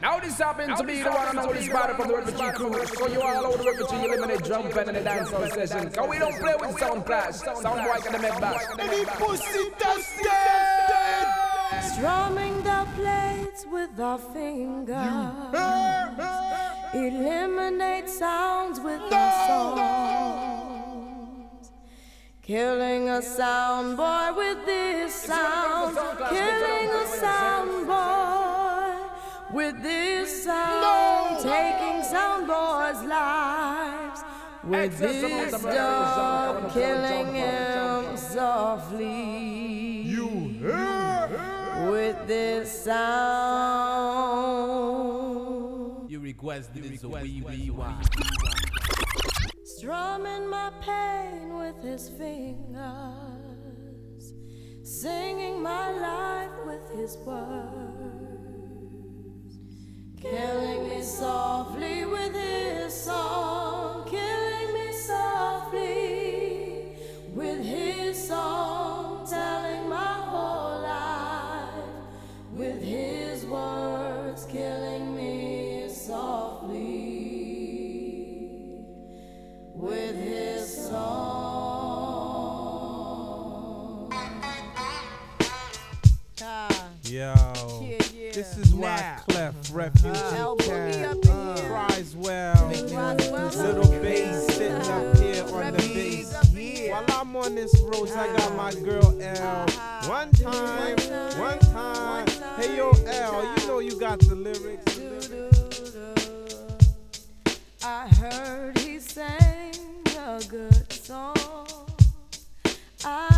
Now this happened to be the one and only spot from the refugee crew. So you all out the refugee eliminate drum pen in the dancehall session. Cause we don't play with sound clash. Sound boy can make back. Any pussy dusted. Strumming the plates with our fingers. Eliminate sounds with our songs. Killing a sound boy with this sound. Killing a sound boy with this sound. Taking sound boys' lives with this dog. Killing him softly. You heard? With this sound. You requested it, so we we want. Strumming my pain with his fingers, singing my life with his words, killing me softly with his song, this is why Now. Clef Refugee Boogie Cat up in well. Little bass sitting up uh-huh. here on the bass. While I'm on this road, I got my uh-huh. girl L. Uh-huh. One time, one time. Hey yo, L, you know you got the lyrics. I heard he sang a good song. I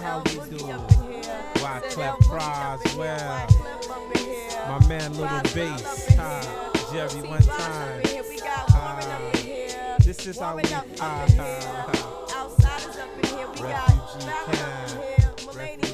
know how we do. Wyclef Fries, well. My man Little Bass, huh? Jerry, one time. This is how we uh, uh, Refugee camp.